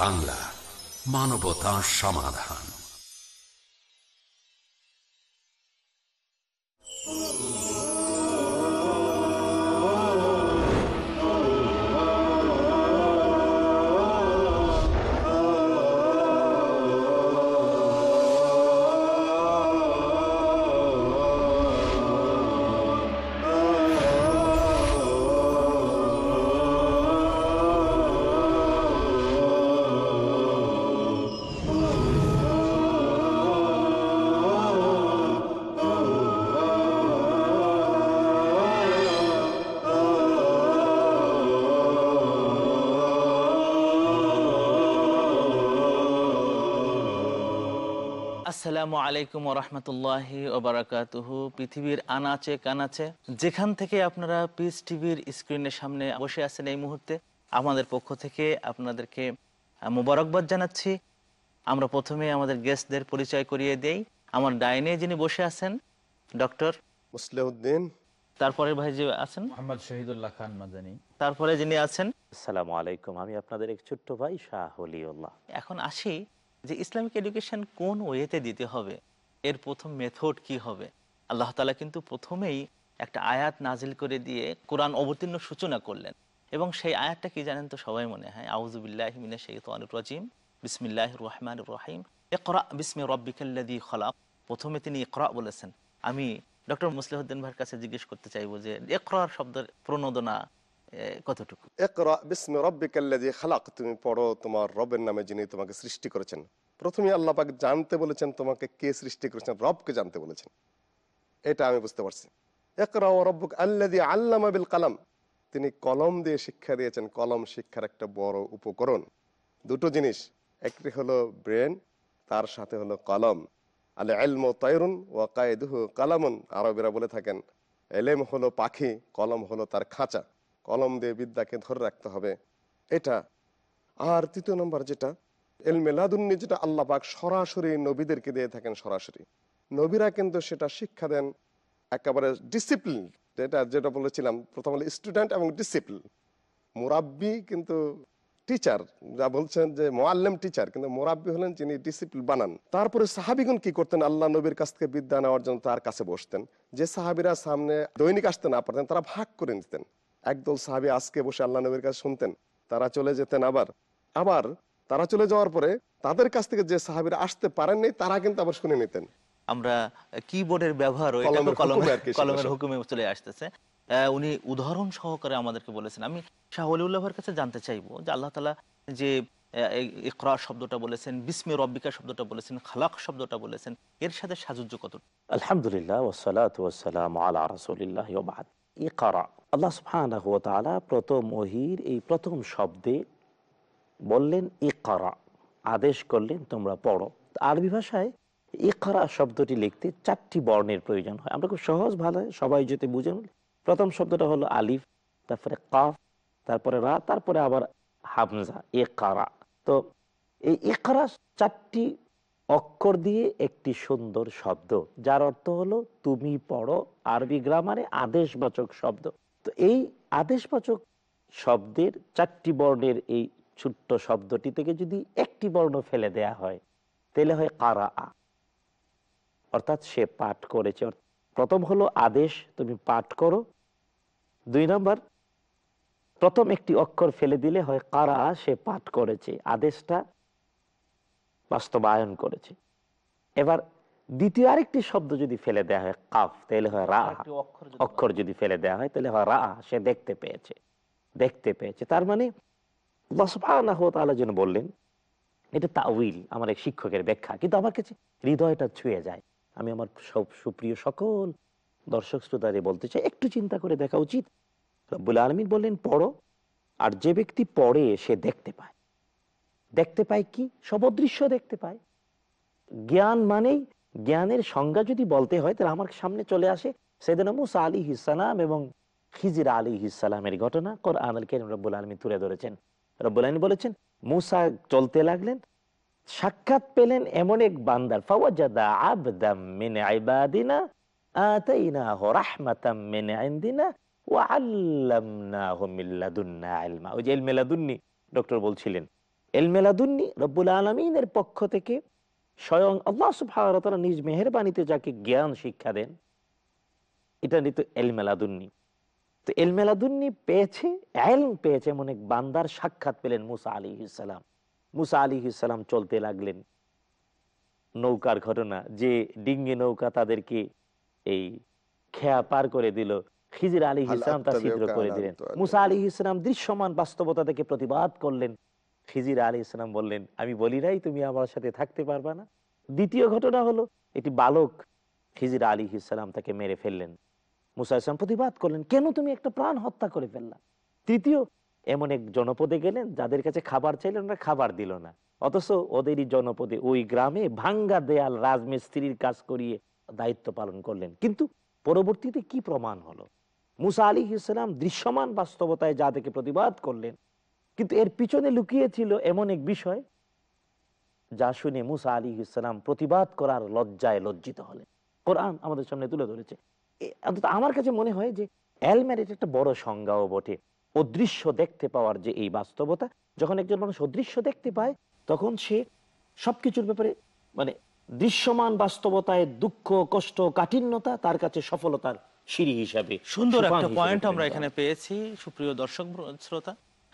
বাংলা মানবতা সমাধান। আসসালামু আলাইকুম রহমতুল্লাহি ওবরাকাতুহু। পৃথিবীর আনাচে কানাচে যেখান থেকে আপনারা পিস টিভির স্ক্রিনের সামনে বসে আছেন এই মুহূর্তে আমাদের পক্ষ থেকে আপনাদেরকে মোবারকবাদ জানাচ্ছি। আমরা প্রথমে আমাদের গেস্টদের পরিচয় করিয়ে দেই। আমার ডাইনে যিনি বসে আছেন ডক্টর মুসলিউদ্দিন। তারপরে ভাই যে আছেন মোহাম্মদ শহীদুল্লাহ খান মাদানী। তারপরে যিনি আছেন আসসালামু আলাইকুম। আমি আপনাদের এক ছোট্ট ভাই শাহ হলিউল্লাহ এখন আসি যে ইসলামিক এডুকেশন কোন ওয়েতে দিতে হবে? এর প্রথম মেথড কি হবে? আল্লাহ তালা কিন্তু প্রথমেই একটা আয়াত নাজিল করে দিয়ে কোরআন অবতীর্ণ সূচনা করলেন। এবং সেই আয়াতটা কি জানেন তো সবাই মনে হয়? আউজুবিল্লাহ রাজিম। বিসমিল্লাহ রহমান রহিম। একরা বিসমি রব্বিকাল্লাদি খলাক। প্রথমে তিনি ইকরা বলেছেন। আমি ডক্টর মুসলিহদ্দিন ভাইয়ের কাছে জিজ্ঞেস করতে চাইব যে একরার শব্দের প্রণোদনা এ, কতটুকু? একরা বিস্মি রব্বিকাল্লাযী খালাক। তুমি পড়ো তোমার রবের নামে যিনি তোমাকে সৃষ্টি করেছেন। প্রথমে আল্লাহ পাক জানতে বলেছেন তোমাকে কে সৃষ্টি করেছেন, রবকে জানতে বলেছেন। এটা আমি বুঝতে পারছি। একরা ও রব্বুক আল্লাযী আল্লামা বিল কালাম। তিনি কলম দিয়ে শিক্ষা দিয়েছেন। কলম শিক্ষার একটা বড় উপকরণ। দুটো জিনিস। একটি হলো ব্রেন, তার সাথে হলো কলম। আলে এলম তৈরুন ওয়া কায়দুহু কালামুন। আরবেরা বলে থাকেন, এলেম হলো পাখি, কলম হলো তার খাঁচা। কলম দিয়ে বিদ্যাকে ধরে রাখতে হবে। এটা। আর তৃতীয় নম্বর যেটা এল মেলাদুন্নি যেটা আল্লাহ পাক সরাসরি নবীদেরকে দিয়ে থাকেন সরাসরি। নবীরা কিন্তু সেটা শিক্ষা দেন একেবারে ডিসিপ্লিন যেটা যেটা বলেছিলাম, প্রথম হলো স্টুডেন্ট এবং ডিসিপ্লিন মুরাব্বি কিন্তু টিচার যা বলছেন যে মোয়াল্লেম টিচার কিন্তু মোরাব্বি হলেন যিনি ডিসিপ্লিন বানান। তারপরে সাহাবিগুন কি করতেন? আল্লাহ নবীর কাছ থেকে বিদ্যা নেওয়ার জন্য তার কাছে বসতেন। যে সাহাবিরা সামনে দৈনিক আসতে না পারতেন, তারা ভাগ করে নিতেন। একদল সাহাবি আজকে বসে আল্লাহ নবীর কাছে শুনতেন তারা চলে যেতেন আবার। আবার তারা চলে যাওয়ার পরে তাদের কাছ থেকে যে সাহাবিরা আসতে পারেননি তারা কিন্তু আবার শুনে নিতেন। আমরা কিবোর্ডের ব্যবহার কলমের হুকুমে চলে আসতেছে। উনি উদাহরণ সহকারে আমাদেরকে বলেছেন। আমি শাহ অলিউল্লাহর কাছে জানতে চাইব যে আল্লাহ তালা যে ইকরা শব্দটা বলেছেন বিস্মে রব্বিকা শব্দটা বলেছেন খালাক শব্দটা বলেছেন এর সাথে সাজুজ্য কত আলহামদুলিল্লাহ ওসালাত ওয়াসালাম আলা রাসূলিল্লাহ ইকরা আল্লাহ সুবহানাহু ওয়া তাআলা প্রথম ওহির, এই প্রথম শব্দে বললেন ইকরা, আদেশ করলেন তোমরা পড়ো। আরবি ভাষায় ইকরা শব্দটি লিখতে চারটি বর্ণের প্রয়োজন হয়। আমরা খুব সহজ ভালো সবাই যদি বুঝেন প্রথম শব্দটা হলো আলিফ, তারপরে কাফ, তারপরে রা, তারপরে আবার হামজা, ইকরা। তো এই ইকরা চারটি অক্ষর দিয়ে একটি সুন্দর শব্দ, যার অর্থ হলো তুমি পড়ো আরবি গ্রামারে আদেশবাচক শব্দ। তো এই আদেশবাচক শব্দের চারটি বর্ণের এই ছোট্ট শব্দটি থেকে যদি একটি বর্ণ ফেলে দেয়া হয়, তাহলে হয় কারা আ অর্থাৎ সে পাঠ করেছে। প্রথম হলো আদেশ, তুমি পাঠ করো। দুই নম্বর, প্রথম একটি অক্ষর ফেলে দিলে হয় কারা সে পাঠ করেছে। আদেশটা বাস্তবায়ন করেছে। এবার দ্বিতীয় আরেকটি শব্দ যদি ফেলে দেওয়া হয় কাফ তাহলে হয় রা। অক্ষর যদি ফেলে দেওয়া হয় তাহলে হয় রা সে দেখতে পেয়েছে। দেখতে পেয়েছে। তার মানে তাআলা যেন বললেন এটা তাউইল আমার এক শিক্ষকের ব্যাখ্যা। কিন্তু আমার কাছে হৃদয়টা ছুঁয়ে যায়। আমি আমার সব সুপ্রিয় সকল দর্শক শ্রোতারে বলতে চাই একটু চিন্তা করে দেখা উচিত। রব্বুল আলমিন বললেন পড়ো আর যে ব্যক্তি পড়ে সে দেখতে পায়। দেখতে পায় কি? সবদৃশ্য দেখতে পায়। জ্ঞান মানেই জ্ঞানের সংজ্ঞা যদি বলতে হয়, তাহলে আমার সামনে চলে আসে সেদিন মুসা আলী ইসালাম এবং খিজির আলী ইসালামের ঘটনা। কোরআন আল কেরিম রব্বুল আলমী তুলে ধরেছেন। রব্বুল আলমী বলেছেন, মুসা চলতে লাগলেন, সাক্ষাৎ পেলেন এমন এক বান্দার, ফাওয়াজাদা ওয়া ইলমা। ওই যে ইলমে ডক্টর বলছিলেন। এলমেলাদুন্নি রব্বুল আলমিনের পক্ষ থেকে স্বয়ং আল্লাহ সুফারতলা নিজ মেহরবানিতে যাকে জ্ঞান শিক্ষা দেন এটা নিত এলমেলাদুন্নি। তো এলমেলাদুন্নি পেয়েছে এলম পেয়েছে এমন এক বান্দার সাক্ষাৎ পেলেন মুসা আলী ইসালাম মুসা আলী ইসালাম চলতে লাগলেন। নৌকার ঘটনা যে ডিঙ্গি নৌকা তাদেরকে এই খেয়া পার করে দিল খিজির আলী ইসলাম তা ছিদ্র করে দিলেন। মুসা আলী ইসলাম দৃশ্যমান বাস্তবতা থেকে প্রতিবাদ করলেন। খিজির আলী ইসলাম বললেন, আমি বলি নাই তুমি আমার সাথে থাকতে পারবা না? দ্বিতীয় ঘটনা হলো এটি বালক খিজির আলী ইসলাম তাকে মেরে ফেললেন। মুসা ইসলাম প্রতিবাদ করলেন, কেন তুমি একটা প্রাণ হত্যা করে ফেললা? তৃতীয়, এমন এক জনপদে গেলেন, যাদের কাছে খাবার চাইলেন, ওরা খাবার দিল না। অথচ ওদেরই জনপদে ওই গ্রামে ভাঙ্গা দেয়াল রাজমিস্ত্রির কাজ করিয়ে দায়িত্ব পালন করলেন। কিন্তু পরবর্তীতে কি প্রমাণ হলো? মুসা আলী ইসলাম দৃশ্যমান বাস্তবতায় যা থেকে প্রতিবাদ করলেন কিন্তু এর পিছনে লুকিয়েছিল এমন এক বিষয় যা শুনে মুসা আলী ইসলাম প্রতিবাদ করার লজ্জায় লজ্জিত হলেন। কোরআন আমাদের সামনে তুলে ধরেছে। অন্তত আমার কাছে মনে হয় যে অ্যালম্যার এটা একটা বড় সংজ্ঞাও বটে। অদৃশ্য দেখতে পাওয়ার যে এই বাস্তবতা যখন একজন মানুষ অদৃশ্য দেখতে পায় তখন সে সবকিছুর ব্যাপারে মানে দৃশ্যমান বাস্তবতায় দুঃখ কষ্ট কাঠিন্যতা তার কাছে সফলতার সিঁড়ি হিসাবে সুন্দর একটা পয়েন্ট আমরা এখানে পেয়েছি সুপ্রিয় দর্শক শ্রোতা।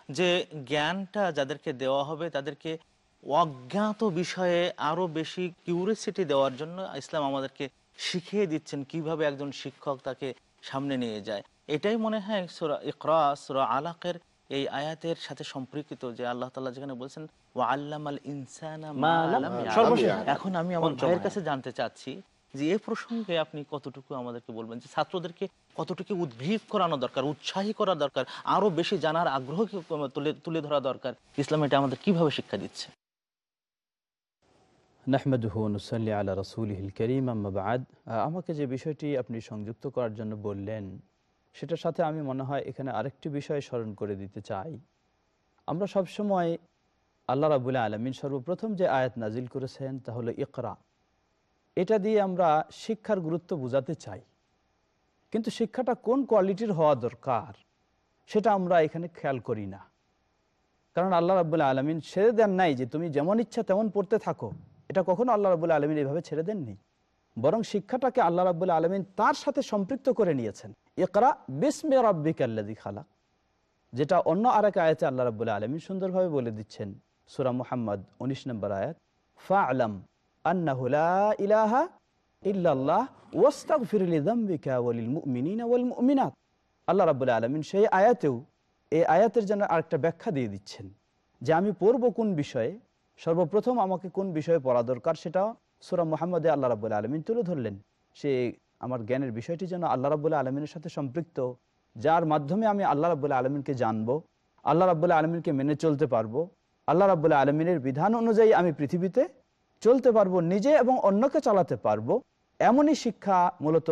যে জ্ঞানটা যাদেরকে দেওয়া হবে তাদেরকে অজ্ঞাত বিষয়ে আরও বেশি কিউরিয়াসিটি দেওয়ার জন্য ইসলাম আমাদেরকে শিখিয়ে দিচ্ছেন কীভাবে একজন শিক্ষক তাকে সামনে নিয়ে যায়। এটাই মনে হয় সুরা ইকরা সুরা আলাকের এই আয়াতের সাথে সম্পর্কিত যে আল্লাহ তাআলা যেখানে বলছেন ওয়া আল্লামাল ইনসানা মা লাম এখন আমি আমার ভাইয়ের কাছে জানতে চাচ্ছি যে এই প্রসঙ্গে আপনি কতটুকু আমাদেরকে বলবেন? যে ছাত্রদেরকে কতটুকু উদ্ভিদ করানো দরকার, উৎসাহী করা দরকার, আরও বেশি জানার আগ্রহ তুলে তুলে ধরা দরকার? ইসলাম এটা আমাদের কীভাবে শিক্ষা দিচ্ছে? নাহমেদুহু নুসাল্লি আলা রসুলহিল করিম আম্মাবাদ আমাকে যে বিষয়টি আপনি সংযুক্ত করার জন্য বললেন, সেটার সাথে আমি মনে হয় এখানে আরেকটি বিষয় স্মরণ করে দিতে চাই। আমরা সবসময় আল্লাহ রাবুল্লাহ আলমিন সর্বপ্রথম যে আয়াত নাজিল করেছেন তা হলো ইকরা। এটা দিয়ে আমরা শিক্ষার গুরুত্ব বোঝাতে চাই। কিন্তু শিক্ষাটা কোন কোয়ালিটির হওয়া দরকার, সেটা আমরা এখানে খেয়াল করি না। কারণ আল্লাহ রাবুল্লাহ আলমিন ছেড়ে দেন নাই যে তুমি যেমন ইচ্ছা তেমন পড়তে থাকো। এটা কখনো আল্লাহ রাবুল্লাহ আলমিন এইভাবে ছেড়ে দেননি। বরং শিক্ষাটাকে আল্লাহ রাবুল্লাহ আলমিন তার সাথে সম্পৃক্ত করে নিয়েছেন। ইকরা বিসমে রব্বিক আল্লাদি খালা যেটা অন্য আরেক আয়াতে আল্লাহ রাবুল্লাহ আলমিন সুন্দরভাবে বলে দিচ্ছেন। সুরা মুহাম্মদ উনিশ নম্বর আয়াত ফা আলম আন্নাহু লা ইলাহা ইল্লাল্লাহ ওয়াস্তাগফির লিযামবিকা ওয়ালিল মুমিনিনা ওয়াল মুমিনাত। আল্লাহ রাবুল্লাহ আলমিন সেই আয়াতেও এই আয়াতের জন্য আরেকটা ব্যাখ্যা দিয়ে দিচ্ছেন যে আমি পড়ব কোন বিষয়ে, সর্বপ্রথম আমাকে কোন বিষয়ে পড়া দরকার সেটা সুরা মোহাম্মদে আল্লাহ রাবুল্লাহ আলমিন তুলে ধরলেন। সে আমার জ্ঞানের বিষয়টি যেন আল্লাহ রাবুল্লাহ আলমিনের সাথে সম্পৃক্ত, যার মাধ্যমে আমি আল্লাহ রাবুল্লাহ আলমিনকে জানব, আল্লাহ রাবুল্লাহ আলমিনকে মেনে চলতে পারব, আল্লাহ রাবুল্লাহ আলমিনের বিধান অনুযায়ী আমি পৃথিবীতে চলতে পারব, নিজে এবং অন্যকে চালাতে পারব, এমনই শিক্ষা মূলত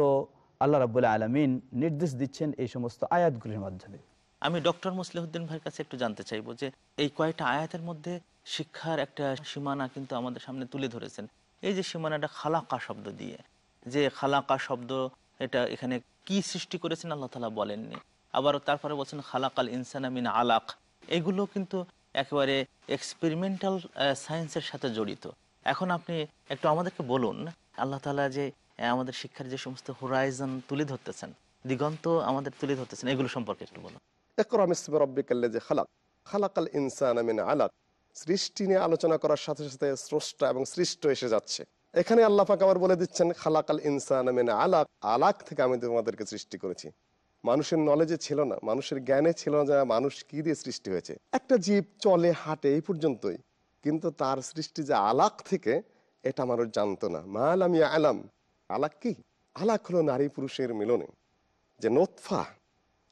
আল্লাহ রাবুল্লাহ আলমিন নির্দেশ দিচ্ছেন এই সমস্ত আয়াতগুলির মাধ্যমে। আমি ডক্টর মুসলিহুদ্দিন ভাইয়ের কাছে একটু জানতে চাইব যে, এই কয়েকটা আয়াতের মধ্যে শিক্ষার একটা সীমানা কিন্তু আমাদের সামনে তুলে ধরেছেন। এই যে সীমানাটা খালাকা শব্দ দিয়ে, যে খালাকা শব্দ এটা এখানে কি সৃষ্টি করেছেন আল্লাহ তালা বলেননি। আবার তারপরে বলছেন, খালাকাল ইনসান মিন আলাক। এগুলো কিন্তু একেবারে এক্সপেরিমেন্টাল সায়েন্সের সাথে জড়িত। এখন আপনি একটু আমাদেরকে বলুন, আল্লাহ তালা যে আমাদের শিক্ষার যে সমস্ত হোরাইজন তুলে ধরতেছেন, দিগন্ত আমাদের তুলে ধরতেছেন, এগুলো সম্পর্কে একটু বলুন। আলাক। সৃষ্টি নিয়ে আলোচনা করার সাথে সাথে এবং সৃষ্ট এসে যাচ্ছে। এখানে বলে দিচ্ছেন, খালাকাল ইনসান আলাক। আলাক থেকে আমি তোমাদেরকে সৃষ্টি করেছি। মানুষের নলেজে ছিল না, মানুষের জ্ঞানে ছিল না মানুষ কি দিয়ে সৃষ্টি হয়েছে। একটা জীব চলে, হাঁটে, এই পর্যন্তই। কিন্তু তার সৃষ্টি যে আলাক থেকে, এটা মানুষ জানতো না। মাল আমি আলাম। আলাক কি? আলাক হলো নারী পুরুষের মিলনে। যে নোৎফা,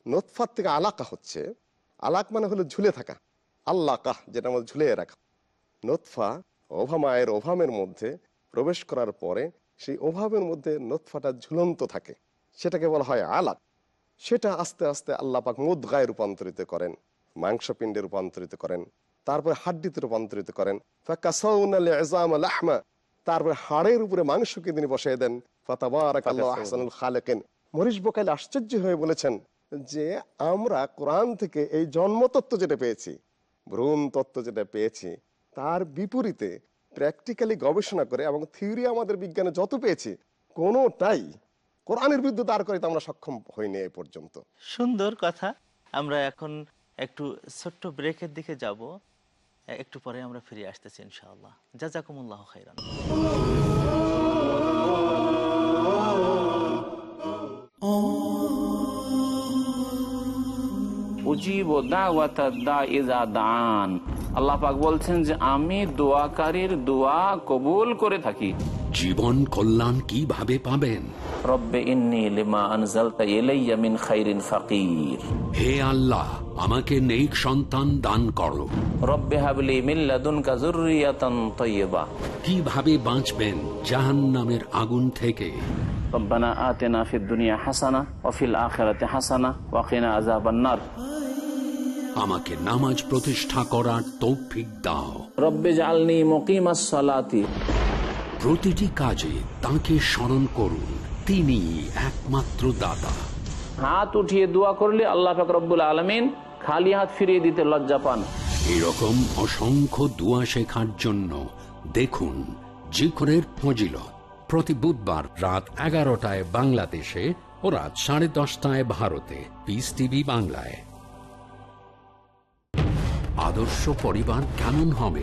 নোৎফার থেকে আলাকা হচ্ছে। আলাক মানে হলো ঝুলে থাকা। আল্লাকাহ যেটা আমাদের ঝুলে রাখা। নোৎফা, ওভামায়ের ওভামের মধ্যে প্রবেশ করার পরে সেই ওভাবের মধ্যে নোৎফাটা ঝুলন্ত থাকে। সেটাকে বলা হয় আলাক। সেটা আস্তে আস্তে আল্লাহ পাক মুদগায় রূপান্তরিত করেন, মাংসপিণ্ডে রূপান্তরিত করেন। তারপরে হাড্ডিতে রূপান্তরিত করেন। তারপরে হাড়ের উপরে মাংসকে তিনি বসিয়ে দেন। ফাতাবারাকাল্লাহু আহসানুল খালিকিন। মরিস বোকাইল আশ্চর্য হয়ে বলেছেন যে আমরা কোরআন থেকে এই জন্মতত্ত্ব যেটা পেয়েছি ভ্রূণ তত্ত্ব যেটা পেয়েছি তার বিপরীতে প্র্যাকটিক্যালি গবেষণা করে এবং থিওরি আমাদের বিজ্ঞানে যত পেয়েছি কোনোটাই কোরআনের বিরুদ্ধে দাঁড় করে আমরা সক্ষম হইনি এই পর্যন্ত। সুন্দর কথা। আমরা এখন একটু ছোট্ট ব্রেকের দিকে যাব। একটু পরে আমরা ফিরে আসতেছি ইনশাআল্লাহ। জাজাকুমুল্লাহ খাইরান। উজিব দাওয়াতা দা ইজা দান আল্লাহ পাক বলছেন যে আমি দোয়াকারীর দোয়া কবুল করে থাকি। জীবন কল্যাণ কীভাবে পাবেন? রব্বে ইন্নি লিমা আনজালতা ইলাইয়া মিন খাইরিন ফাকির। হে আল্লাহ আমাকে নেক সন্তান দান করো। কীভাবে বাঁচবেন জাহান নামের আগুন থেকে? রব্বানা আতেনা ফিদ দুনিয়া হাসানা ওয়া ফিল হাসানা ওয়া কিনা আমাকে নামাজ প্রতিষ্ঠা করার তৌফিক দাও। রব্বে জাআলনি মুকিমাস সালাতি। প্রতিটি কাজে তাকে স্মরণ করুন। তিনি একমাত্র দাতা। হাত উঠিয়ে দোয়া করলে আল্লাহ পাক রব্বুল আলামিন খালি হাত ফিরিয়ে দিতে লজ্জা পান। এরকম অসংখ্য দোয়া শেখার জন্য দেখুন জিকরের ফজিলত। প্রতি বুধবার রাত এগারোটায় বাংলাদেশে ও রাত সাড়ে দশটায় ভারতে। পিস টিভি বাংলায়। আদর্শ পরিবার কেমন হবে?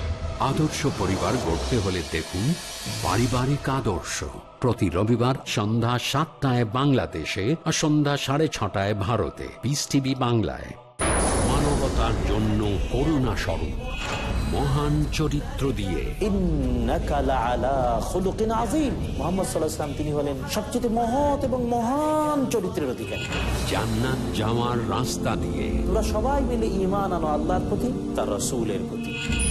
আদর্শ পরিবার গড়তে হলে দেখুন পারিবারিক আদর্শ। প্রতি রবিবার সন্ধ্যা সাতটায় বাংলাদেশে আর সন্ধ্যা সাড়ে ছটায় ভারতে। পিস টিভি বাংলায়। মানবতার জন্য করুণা স্বরূপ। মহান চরিত্র দিয়ে। তিনি হলেন সবচেয়ে মহৎ এবং মহান চরিত্রের অধিকারী। জান্নাত যাওয়ার রাস্তা দিয়ে। তোমরা সবাই মিলে ইমান আনো আল্লাহর প্রতি তার রাসূলের প্রতি।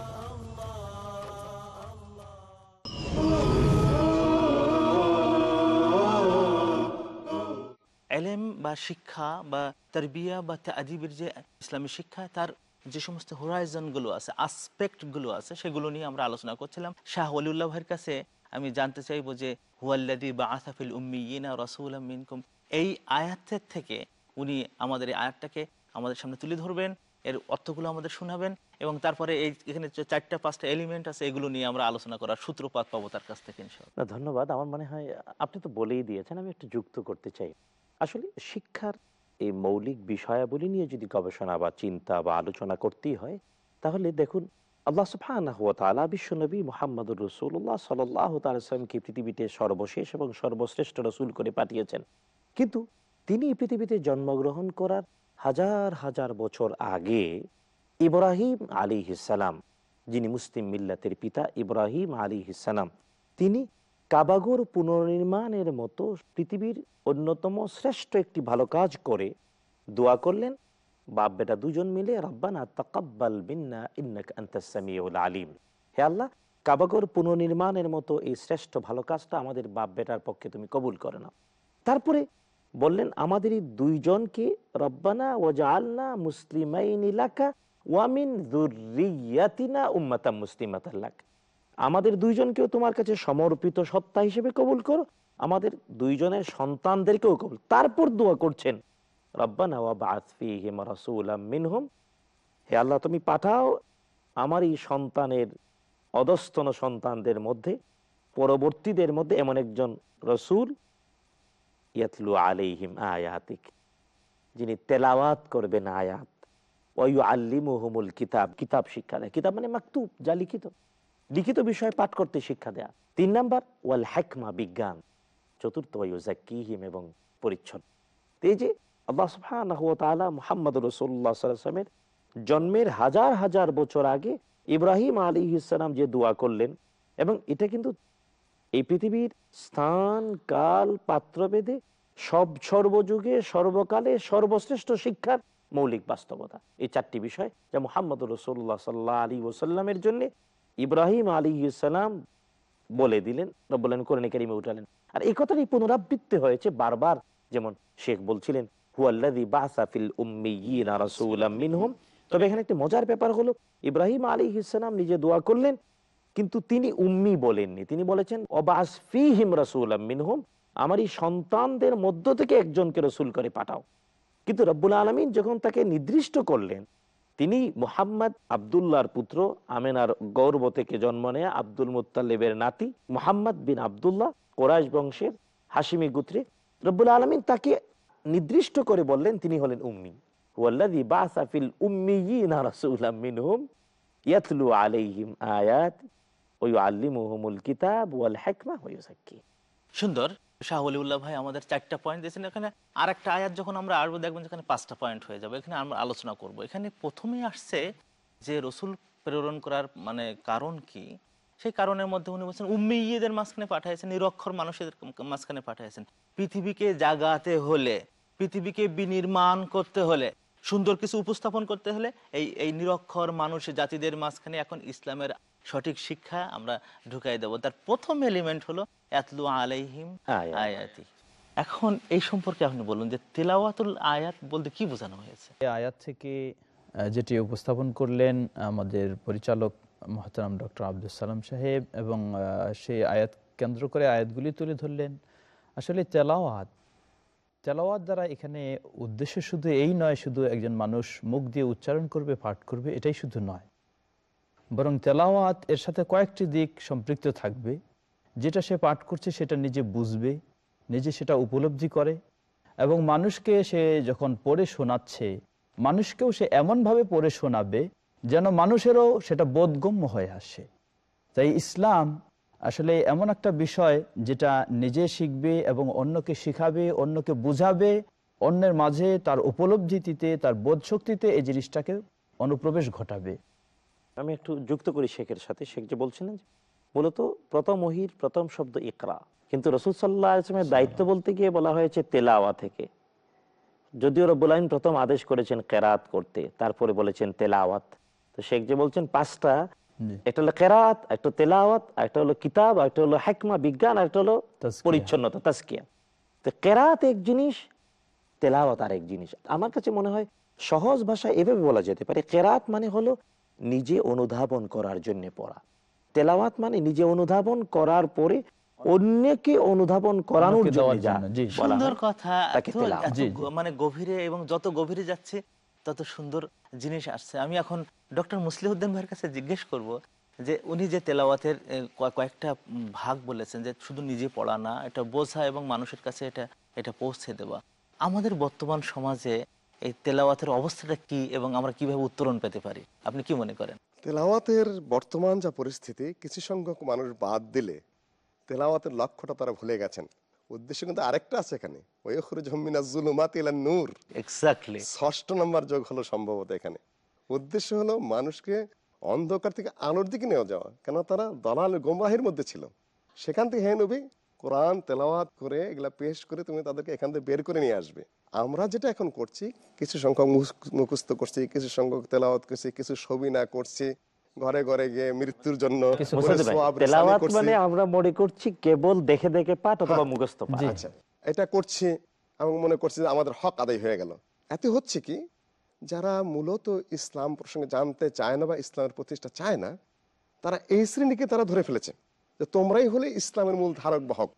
বা শিক্ষা বা তারবিয়া বা তাদিবের যে ইসলামী শিক্ষা, তার যে সমস্ত হোরাইজনগুলো আছে আসপেক্টগুলো আছে, সেগুলো নিয়ে আমরা আলোচনা করছিলাম। শাহ ওলিউল্লাহ ভাইয়ের কাছে আমি জানতে চাইব যে হুয়াল্লাদি বা আসাফিল উম্মিনা রসুল মিনকুম? এই আয়াতের থেকে উনি আমাদের এই আয়াতটাকে আমাদের সামনে তুলে ধরবেন। এর অর্থগুলো আমাদের শোনাবেন এবং তারপরে এই এখানে চারটা, পাঁচটা এলিমেন্ট আছে, এগুলো নিয়ে আমরা আলোচনা করার সূত্রপাত পাবো তার কাছ থেকে ধন্যবাদ। আমার মনে হয় আপনি তো বলেই দিয়েছেন, আমি একটু যুক্ত করতে চাই। আসলে শিক্ষার এই মৌলিক বিষয়াবলী নিয়ে যদি গবেষণা বা চিন্তা বা আলোচনা করতেই হয়, তাহলে দেখুন, আল্লাহ তাআলা বিশ্বনবী মুহাম্মদুর রাসূলুল্লাহ সাল্লাল্লাহু তাআলা সাল্লামকে পৃথিবীতে সর্বশেষ এবং সর্বশ্রেষ্ঠ রসুল করে পাঠিয়েছেন। কিন্তু তিনি পৃথিবীতে জন্মগ্রহণ করার হাজার হাজার বছর আগে ইব্রাহিম আলী ইসালাম যিনি মুসলিম মিল্লাতের পিতা ইব্রাহিম আলী ইসালাম তিনি কাবাগর পুনর্নির্মাণের মতো পৃথিবীর অন্যতম শ্রেষ্ঠ একটি ভালো কাজ করে দোয়া করলেন, বাপ বেটা দুজন মিলে, রব্বানা তাকাব্বাল বিন্না ইন্নাকা আনতাস সামিউল আলিম। হে আল্লাহ, কাবাগর পুনর্নির্মাণের মতো এই শ্রেষ্ঠ ভালো কাজটা আমাদের বাপ বেটার পক্ষে তুমি কবুল করে নাও। তারপরে বললেন, আমাদের এই দুইজনকে রব্বানা ওয়াজআলনা মুসলিমাইন ইলাকা ওয়ামিন যুররিয়াতিনা উম্মাতাম মুসলিমাতাল লাক। আমাদের দুইজনকেও তোমার কাছে সমর্পিত সত্তা হিসেবে কবুল করো। আমাদের দুইজনের সন্তানদেরকেও কবুল। তারপর দোয়া করছেন, রব্বানা ওয়া বাআথ ফীহিম রাসূলাম মিনহুম। হে আল্লাহ, তুমি পাঠাও আমার এই সন্তানের, অধস্তন সন্তানদের মধ্যে, পরবর্তীদের মধ্যে এমন একজন রসুল, ইয়াতলু আলাইহিম আয়াতিক, যিনি তেলাওয়াত করবেন আয়াত। ওয়ু আল্লিমুহুমুল কিতাব কিতাব শিক্ষা দেয়। কিতাব মানে মাকতুব, যা লিখিত। লিখিত বিষয় পাঠ করতে শিক্ষা দেয়া। তিন নাম্বার, ওয়াল হেকমা বিজ্ঞান। চতুর্থ, ওয়ু জাকিহিম এবং পরিচ্ছন্ন। এই যে মুহাম্মদ জন্মের হাজার হাজার বছর আগে ইব্রাহিম আলী ইসলাম যে দোয়া করলেন এবং এটা কিন্তু এই পৃথিবীর স্থান, কাল, পাত্রভেদে সব সর্বযুগে, সর্বকালে সর্বশ্রেষ্ঠ শিক্ষার মৌলিক বাস্তবতা। এই চারটি বিষয় যা মোহাম্মদ রসুল্লাহ সাল্লাহ আলী ওসাল্লামের জন্য ইব্রাহিম আলী ইসলাম বলে দিলেন রব্বুল্লাহ কোরআন কারিমে উঠালেন। আর এই কথাটি পুনরাবৃত্তি হয়েছে বারবার। যেমন শেখ বলছিলেন তবে এখানে একটি মজার ব্যাপার হলো, ইব্রাহিম সালাম নিজে দোয়া করলেন, কিন্তু তিনি উম্মি বলেননি। তিনি বলেছেন অবাস ফিহিম রাসূলাম মিনহুম। আমার এই সন্তানদের মধ্য থেকে একজনকে রসুল করে পাঠাও। কিন্তু রব্বুল আলমিন যখন তাকে নির্দিষ্ট করলেন তিনি মুহাম্মদ আবদুল্লাহর পুত্র আমেনার গৌরব থেকে জন্ম নেয়া আব্দুল মুতাল্লিবের নাতি মুহাম্মদ বিন আবদুল্লাহ কোরাইশ বংশের হাসিমি গুত্রে। রব্বুল আলমিন তাকে নির্দিষ্ট করে বললেন তিনি হলেন উম্মি। সুন্দর। শাহ ভাই আমাদের চারটা পয়েন্ট দিয়েছেন। এখানে আর একটা আয়াত যখন আমরা আসব দেখবেন যেখানে পাঁচটা পয়েন্ট হয়ে যাবে, এখানে আমরা আলোচনা করব। এখানে প্রথমে আসছে যে রসুল প্রেরণ করার মানে কারণ কি? সেই কারণের মধ্যে উনি বলছেন উম্মিদের মাঝখানে পাঠাইছেন, নিরক্ষর মানুষের মাঝখানে পাঠাইছেন। পৃথিবীকে জাগাতে হলে, পৃথিবীকে বিনির্মাণ করতে হলে, সুন্দর কিছু উপস্থাপন করতে হলে, এই এই নিরক্ষর মানুষ, জাতিদের মাঝখানে এখন ইসলামের সঠিক শিক্ষা আমরা ঢুকাই দেবো। তার প্রথম এলিমেন্ট হলো এতলু আলাইহিম আয়াতি। এখন এই সম্পর্কে আপনি বলুন যে তেলাওয়াতুল আয়াত বলতে কি বোঝানো হয়েছে? এই আয়াত থেকে যেটি উপস্থাপন করলেন আমাদের পরিচালক মহতারাম ডক্টর আব্দুল সালাম সাহেব এবং সেই আয়াত কেন্দ্র করে আয়াতগুলি তুলে ধরলেন। আসলে তেলাওয়াত তেলাওয়াত দ্বারা এখানে উদ্দেশ্য শুধু এই নয় শুধু একজন মানুষ মুখ দিয়ে উচ্চারণ করবে পাঠ করবে এটাই শুধু নয়। বরং তেলাওয়াত এর সাথে কয়েকটি দিক সম্পৃক্ত থাকবে। যেটা সে পাঠ করছে, সেটা নিজে বুঝবে, নিজে সেটা উপলব্ধি করে এবং মানুষকে সে যখন পড়ে শোনাচ্ছে, মানুষকেও সে এমনভাবে পড়ে শোনাবে যেন মানুষেরও সেটা বোধগম্য হয়ে আসে। তাই ইসলাম আসলে এমন একটা বিষয় যেটা নিজে শিখবে এবং অন্যকে শিখাবে, অন্যকে বুঝাবে, অন্যের মাঝে তার উপলব্ধিতে, তার বোধ শক্তিতে এই জিনিসটাকে অনুপ্রবেশ ঘটাবে। আমি একটু যুক্ত করি শেখের সাথে। শেখ যে বলছিলেন মূলত প্রথম ওহির প্রথম শব্দ ইকরা। কিন্তু রসুল সাল্লাহ আসলামের দায়িত্ব বলতে গিয়ে বলা হয়েছে তেলাওয়া থেকে। যদিও রব্বুল আইন প্রথম আদেশ করেছেন কেরাত করতে তারপরে বলেছেন তেলাওয়াত। তো শেখ যে বলছেন পাঁচটা একটা হলো কেরাত একটা তেলাওয়াত একটা হলো কিতাব একটা হলো হেকমা বিজ্ঞান একটা হলো পরিচ্ছন্নতা তাস্কিয়া তো কেরাত এক জিনিস তেলাওয়াত আর এক জিনিস। আমার কাছে মনে হয় সহজ ভাষায় এভাবে বলা যেতে পারে। কেরাত মানে হলো নিজে অনুধাবন করার জন্য পড়া। তেলাওয়াত মানে নিজে অনুধাবন করার পরে অন্যকে অনুধাবন করানোর জন্য সুন্দর কথা। মানে গভীরে এবং যত গভীরে যাচ্ছে তত সুন্দর জিনিস আসছে। আমি এখন ডক্টর মুসলিউদ্দিন ভাইয়ের কাছে জিজ্ঞেস করব যে উনি যে তেলাওয়াতের কয়েকটা ভাগ বলেছেন যে শুধু নিজে পড়া না এটা বোঝা এবং মানুষের কাছে এটা এটা পৌঁছে দেওয়া। আমাদের বর্তমান সমাজে এই তেলাওয়াতের অবস্থাটা কি এবং আমরা কীভাবে উত্তরণ পেতে পারি? আপনি কি মনে করেন? তেলাওয়াতের বর্তমান যা পরিস্থিতি কিছু সংখ্যক মানুষ বাদ দিলে তেলাওয়াতের লক্ষ্যটা তারা ভুলে গেছেন। উদ্দেশ্য কিন্তু আরেকটা আছে এখানে। নূর। এক্স্যাক্টলি ষষ্ঠ নম্বর যোগ হলো সম্ভবত এখানে। উদ্দেশ্য হলো মানুষকে অন্ধকার থেকে আলোর দিকে নিয়ে যাওয়া। কেন তারা দলাল গোমরাহের মধ্যে ছিল। সেখান থেকে হে নবী কোরআন তেলাওয়াত করে এগুলা পেশ করে তুমি তাদেরকে এখান থেকে বের করে নিয়ে আসবে। আমরা যেটা এখন করছি কিছু সংখ্যক মুখ- মুখস্থ করছি কিছু সংখ্যক তেলাওয়াত করছি কিছু ছবি না করছি ঘরে ঘরে গিয়ে মৃত্যুর জন্য তেলাওয়াত মানে আমরা মনে করছি কেবল দেখে দেখে পাঠ অথবা মুখস্থ আচ্ছা এটা করছি মনে করছি যে আমাদের হক আদায় হয়ে গেল। এতে হচ্ছে কি যারা মূলত ইসলাম প্রসঙ্গে জানতে চায় না বা ইসলামের প্রতিষ্ঠা চায় না তারা এই শ্রেণীকে তারা ধরে ফেলেছে যে তোমরাই হলে ইসলামের মূল ধারক বাহক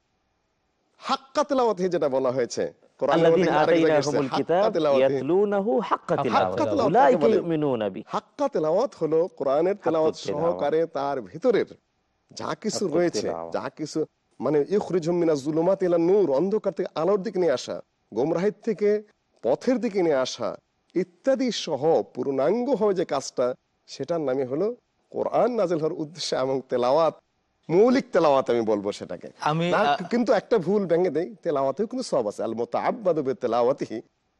হাক্কা তেলাওয়াতে যেটা বলা হয়েছে আল্লাযীনা আরেক জায়গায় এসেছে, আতাইনাহুমুল হাক্কা কিতাব তেলাওয়াতে। ইয়াতলুনাহু হাক্কা হাক্কা উলাইকা ইউমিনুনা বিহি হাক্কা তেলাওয়াত হলো কোরআনের তেলাওয়াত। সহকারে তার ভিতরের যা কিছু রয়েছে যা কিছু মানে ইখরিজুম মিনাজ জুলুমাত ইলা নূর অন্ধকার থেকে আলোর দিকে নিয়ে আসা গোমরাহির থেকে পথের দিকে নিয়ে আসা ইত্যাদি সহ পূর্ণাঙ্গ হয়ে যে কাজটা সেটার নামে হলো কোরআন নাজিল হওয়ার উদ্দেশ্যে এবং তেলাওয়াত। মৌলিক তেলাওয়াত আমি বলব সেটাকে। আমি, কিন্তু একটা ভুল ভেঙে দেই তেলাওয়াতেও কিন্তু সব আছে। আল মোতাআব্বাদু বিতেলাওয়াতিহি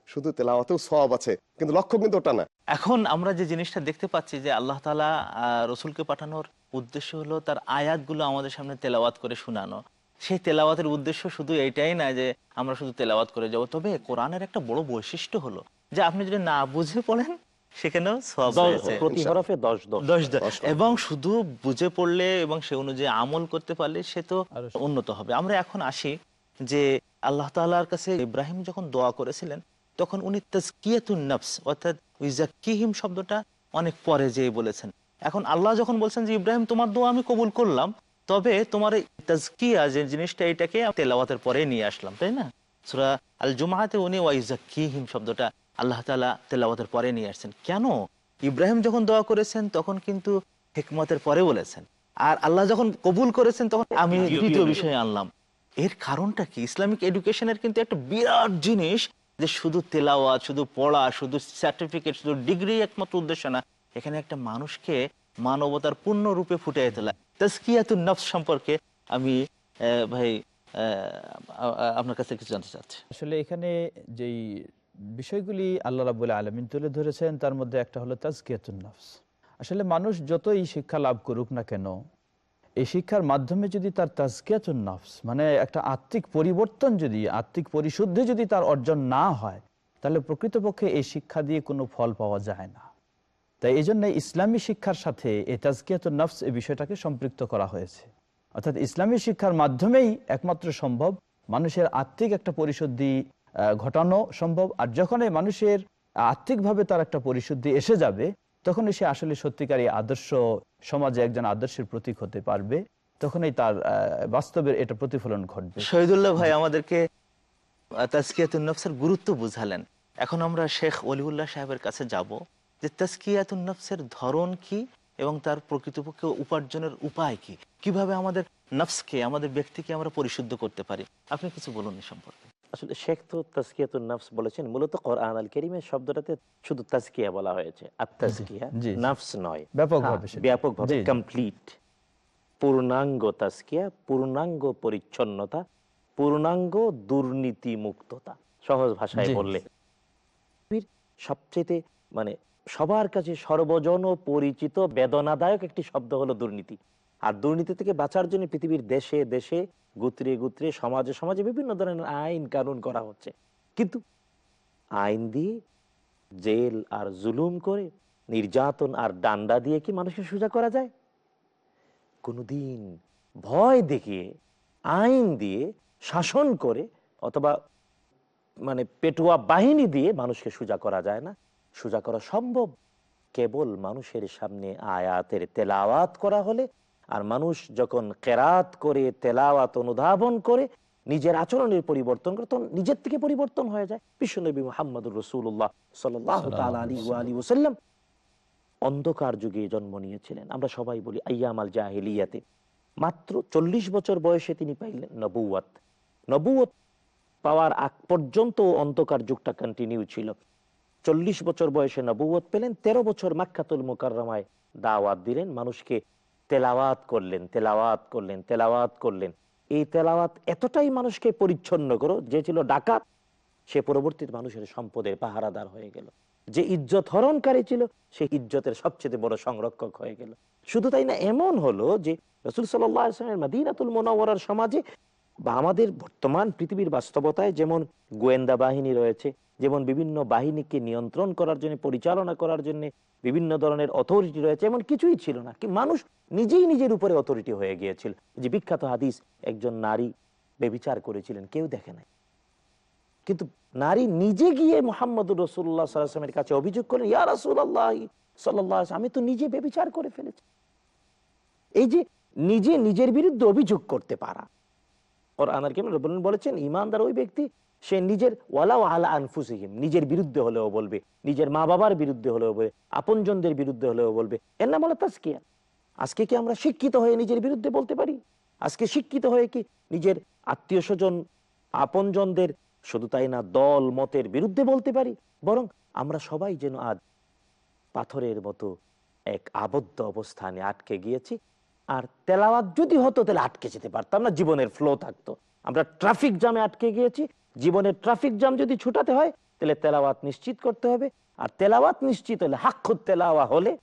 শুধু তেলাওয়াতেও সব আছে কিন্তু লক্ষ্য কিন্তু ওটা না। এখন আমরা যে জিনিসটা দেখতে পাচ্ছি যে আল্লাহ তালা রসুলকে পাঠানোর উদ্দেশ্য হলো তার আয়াতগুলো আমাদের সামনে তেলাওয়াত করে শোনানো। সেই তেলাওয়াতের উদ্দেশ্য শুধু এইটাই না যে আমরা শুধু তেলাওয়াত করে যাব তবে কোরআনের একটা বড় বৈশিষ্ট্য হলো যে আপনি যদি না বুঝে পড়েন সেখানেও প্রতি হরফে দশ দশ দশ দশ এবং শুধু বুঝে পড়লে এবং সে অনুযায়ী আমল করতে পারলে সে তো উন্নত হবে। আমরা এখন আসি যে আল্লাহ তাআলার কাছে ইব্রাহিম যখন দোয়া করেছিলেন তখন উনি তাজকিয়াতুন নফস অর্থাৎ কিহিম শব্দটা অনেক পরে যেয়ে বলেছেন। এখন আল্লাহ যখন বলছেন যে ইব্রাহিম তোমার দোয়া আমি কবুল করলাম তবে তোমার এই তাজকিয়া যে জিনিসটা এটাকে তেলাওয়াতের পরে নিয়ে আসলাম তাই না? সুরা আল জুমাতে উনি ওয়াইজাকিহিম শব্দটা আল্লাহ তাআলা তেলাওয়াতের পরে নিয়ে আসছেন। কেন? ইব্রাহিম যখন দোয়া করেছেন তখন কিন্তু হিকমতের পরে বলেছেন। আর আল্লাহ যখন কবুল করেছেন তখন আমি দ্বিতীয় বিষয়ে। আনলাম। এর কারণটা কি? ইসলামিক এডুকেশনের কিন্তু একটা বিরাট জিনিস যে শুধু তেলাওয়াত শুধু পড়া শুধু সার্টিফিকেট শুধু ডিগ্রি একমাত্র উদ্দেশ্য না এখানে একটা মানুষকে মানবতার পূর্ণ রূপে ফুটিয়ে তোলা। তাজকিয়াতুন নফস সম্পর্কে আমি আহ, ভাই আপনার কাছে কিছু জানতে চাচ্ছি। আসলে এখানে যেই বিষয়গুলি আল্লাহ রাবুল আলমিন তুলে ধরেছেন, তার মধ্যে একটা হলো তাজকিয়াতুন নফস। আসলে মানুষ যতই শিক্ষা লাভ করুক না কেন, এই শিক্ষার মাধ্যমে যদি তার তাজকিয়াতুন নফস মানে একটা আত্মিক পরিবর্তন যদি, আত্মিক পরিশুদ্ধি যদি তার অর্জন না হয়, তাহলে প্রকৃতপক্ষে এই শিক্ষা দিয়ে কোনো ফল পাওয়া যায় না। তাই এই জন্য ইসলামী শিক্ষার সাথে এই তাজকিয়াতুন নফস এই বিষয়টাকে সম্পৃক্ত করা হয়েছে। অর্থাৎ ইসলামী শিক্ষার মাধ্যমেই একমাত্র সম্ভব মানুষের আত্মিক একটা পরিশুদ্ধি ঘটানো সম্ভব। আর যখন এই মানুষের আত্মিকভাবে তার একটা পরিশুদ্ধি এসে যাবে তখন সে আসলে সত্যিকারী আদর্শ সমাজে একজন আদর্শের প্রতীক হতে পারবে। তখনই তার বাস্তবের এটা প্রতিফলন ঘটবে। শহীদুল্লাহ ভাই আমাদেরকে গুরুত্ব বুঝালেন। এখন আমরা শেখ অলিউল্লাহ সাহেবের কাছে যাব যে তাজকিয়াতুন্নফসের ধরন কি এবং তার প্রকৃতপক্ষে উপার্জনের উপায় কি? কীভাবে আমাদের নফসকে, আমাদের ব্যক্তিকে আমরা পরিশুদ্ধ করতে পারি? আপনি কিছু বলুন এই সম্পর্কে। আসলে শেখ তো তাজকিয়াতুন নফস বলেছেন মূলত কোরআন আল করিমের শব্দটাতে শুধু তাজকিয়া বলা হয়েছে আর তাজকিয়া জি। নয় ব্যাপকভাবে হ্যাঁ। ব্যাপকভাবে। কমপ্লিট পূর্ণাঙ্গ তাজকিয়া পূর্ণাঙ্গ পরিচ্ছন্নতা পূর্ণাঙ্গ দুর্নীতি মুক্ততা সহজ ভাষায় বললে সবচেয়ে মানে সবার কাছে সর্বজন পরিচিত বেদনাদায়ক একটি শব্দ হলো দুর্নীতি আর দুর্নীতি থেকে বাঁচার জন্য পৃথিবীর দেশে দেশে, গুত্রে গুত্রে, সমাজে সমাজে বিভিন্ন ধরনের আইন কানুন করা হচ্ছে। কিন্তু আইন দিয়ে জেল আর জুলুম করে, নির্যাতন আর ডান্ডা দিয়ে কি মানুষকে সোজা করা যায়? কোনোদিন ভয় দেখিয়ে, আইন দিয়ে, শাসন করে অথবা মানে পেটুয়া বাহিনী দিয়ে মানুষকে সোজা করা যায় না। সোজা করা সম্ভব। কেবল মানুষের সামনে আয়াতের তেলাওয়াত করা হলে আর মানুষ যখন কেরাত করে তেলাওয়াত অনুধাবন করে নিজের আচরণের পরিবর্তন করে তখন নিজের থেকে পরিবর্তন হয়ে যায়। বিশ্বনবী মোহাম্মদুর রসুল্লাহ সাল্লাহ আলী আলী ওসাল্লাম অন্ধকার যুগে জন্ম নিয়েছিলেন। আমরা সবাই বলি আইয়াম আল জাহিলিয়াতে। মাত্র চল্লিশ বছর বয়সে তিনি পাইলেন নবুয়াত নবুয়ত পাওয়ার আগ পর্যন্ত অন্ধকার যুগটা কন্টিনিউ ছিল। চল্লিশ বছর বয়সে নবুয়ত পেলেন তেরো বছর মাক্কাতুল মুকাররমায় দাওয়াত দিলেন। মানুষকে তেলাওয়াত করলেন তেলাওয়াত করলেন তেলাওয়াত করলেন। এই তেলাওয়াত এতটাই মানুষকে পরিচ্ছন্ন করো, যে ছিল ডাকাত, সে পরবর্তীতে মানুষের সম্পদের পাহারাদার হয়ে গেল। যে ইজ্জত হরণকারী ছিল, সে ইজ্জতের সবচেয়ে বড় সংরক্ষক হয়ে গেল। শুধু তাই না, এমন হলো যে রসুল সাল্লামের মাদিনাতুল মোনাওয়ার সমাজে বা আমাদের বর্তমান পৃথিবীর বাস্তবতায় যেমন গোয়েন্দা বাহিনী রয়েছে, যেমন বিভিন্ন বাহিনীকে নিয়ন্ত্রণ করার জন্য, পরিচালনা করার জন্য বিভিন্ন ধরনের অথরিটি রয়েছে, এমন কিছুই ছিল না কি মানুষ নিজেই নিজের উপরে অথরিটি হয়ে গিয়েছিল। যে বিখ্যাত হাদিস, একজন নারী বেবিচার করেছিলেন, কেউ দেখে নাই। কিন্তু নারী নিজে গিয়ে মোহাম্মদুর রসুল্লাহ সাল্লামের কাছে অভিযোগ করলেন, ইয়া রাসুল্লাহ সাল্লাহ আমি তো নিজে বেবিচার করে ফেলেছি। এই যে নিজে নিজের বিরুদ্ধে অভিযোগ করতে পারা ওর আনার কেমন বলেছেন, ইমানদার ওই ব্যক্তি, সে নিজের আলা নিজের বিরুদ্ধে হলেও বলবে, নিজের মা বাবার বিরুদ্ধে হলেও বলবে, আপনজনদের বিরুদ্ধে হলেও বলবে। এর নাম হলো আজকে কি আমরা শিক্ষিত হয়ে নিজের বিরুদ্ধে বলতে পারি? আজকে শিক্ষিত হয়ে কি নিজের আত্মীয় স্বজন আপনজনদের, শুধু তাই না, দল, মতের বিরুদ্ধে বলতে পারি? বরং আমরা সবাই যেন আজ পাথরের মতো এক আবদ্ধ অবস্থানে আটকে গিয়েছি আর তেলাওয়াত যদি হতো, তাহলে আটকে যেতে পারতাম না, জীবনের ফ্লো থাকতো। আমরা ট্রাফিক জ্যামে আটকে গিয়েছি, জীবনের ট্রাফিক জ্যাম যদি ছুটাতে হয়, তাহলে তেলাওয়াত নিশ্চিত করতে হবে। আর তেলাওয়াত নিশ্চিত হলে হাক্ষুত তেলাওয়া হলে,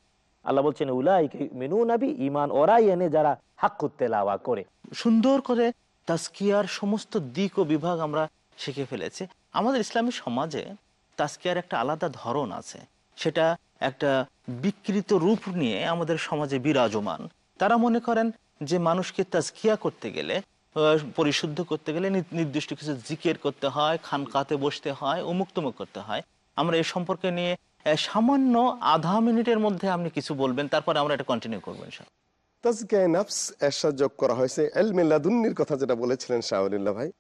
আল্লাহ বলছেন উলাই মেনু নাবি ইমান ওরাই এনে যারা হাক্ষুত তেলাওয়া করে। সুন্দর করে তাস্কিয়ার সমস্ত দিক ও বিভাগ আমরা শিখে ফেলেছি। আমাদের ইসলামী সমাজে তাস্কিয়ার একটা আলাদা ধরন আছে। সেটা একটা বিকৃত রূপ নিয়ে আমাদের সমাজে বিরাজমান। তারা মনে করেন যে মানুষকে তাস্কিয়া করতে গেলে পরিশুদ্ধ করতে গেলে নির্দিষ্ট কিছু জিকের করতে হয়, খানকাতে বসতে হয় উমুক্তমুখ করতে হয়। আমরা এই সম্পর্কে নিয়ে সামান্য আধা মিনিটের মধ্যে আপনি কিছু বলবেন, তারপরে আমরা এটা কন্টিনিউ করব ইনশাআল্লাহ। তাজকিয়া নাফস, এরশাদ যোগ করা হয়েছে। এলমে লাদুন্নির কথা যেটা বলেছিলেন শাহরুল্লাহ ভাই।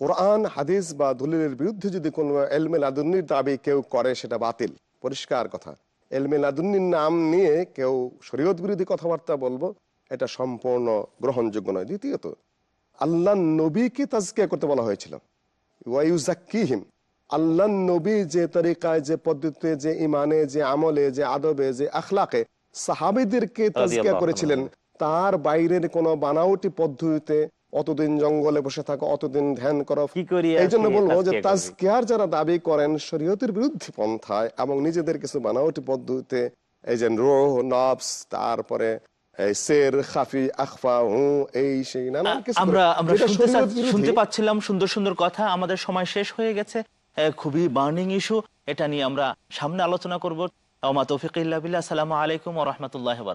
কোরআন, হাদিস বা দলিলের বিরুদ্ধে যদি কোনো এলমে লাদুন্নির দাবি কেউ করে, সেটা বাতিল। পরিষ্কার কথা। এলমে লাদুন্নির নাম নিয়ে কেউ শরীয়ত বিরোধী কথাবার্তা বলব এটা সম্পূর্ণ গ্রহণযোগ্য নয়। দ্বিতীয়ত আল্লাহ নবীকে তাজকিয়া করতে বলা হয়েছিল। ওয়াইউজাক্কিহিম আল্লাহ নবী যে তরিকায় যে পদ্ধতিতে যে ইমানে যে আমলে যে আদবে যে আখলাকে সাহাবিদেরকে তাজকিয়া করেছিলেন তার বাইরের কোনো বানাওটি পদ্ধতিতে অতদিন জঙ্গলে বসে থাকো অতদিন ধ্যান করো। কি করি এই জন্য বলব যে তাজকিয়া তাজকিয়ার যারা দাবি করেন শরীয়তের বিরুদ্ধে পন্থায় এবং নিজেদের কিছু বানাওটি পদ্ধতিতে এই যে রোহ নবস তারপরে শুনতে পাচ্ছিলাম সুন্দর সুন্দর কথা আমাদের সময় শেষ হয়ে গেছে। খুবই বার্নিং ইস্যু এটা নিয়ে আমরা সামনে আলোচনা করব। ওমা তৌফিক আসসালামু আলাইকুম ওয়া রাহমাতুল্লাহি ওয়া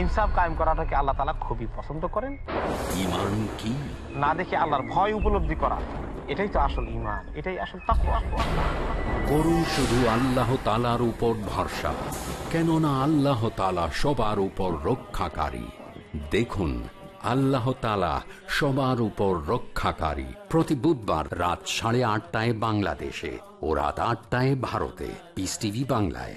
ইনসাফ কায়েম করাটাকে আল্লাহ তালা খুবই পছন্দ করেন। ইমান কি? না দেখে আল্লাহর ভয় উপলব্ধি করা এটাই তো আসল ইমান এটাই আসল করুন শুধু আল্লাহ তালার উপর ভরসা কেননা আল্লাহ তালা সবার উপর রক্ষাকারী। দেখুন আল্লাহ তালা সবার উপর রক্ষাকারী প্রতি বুধবার রাত সাড়ে আটটায় বাংলাদেশে ও রাত আটটায় ভারতে। পিস টিভি বাংলায়।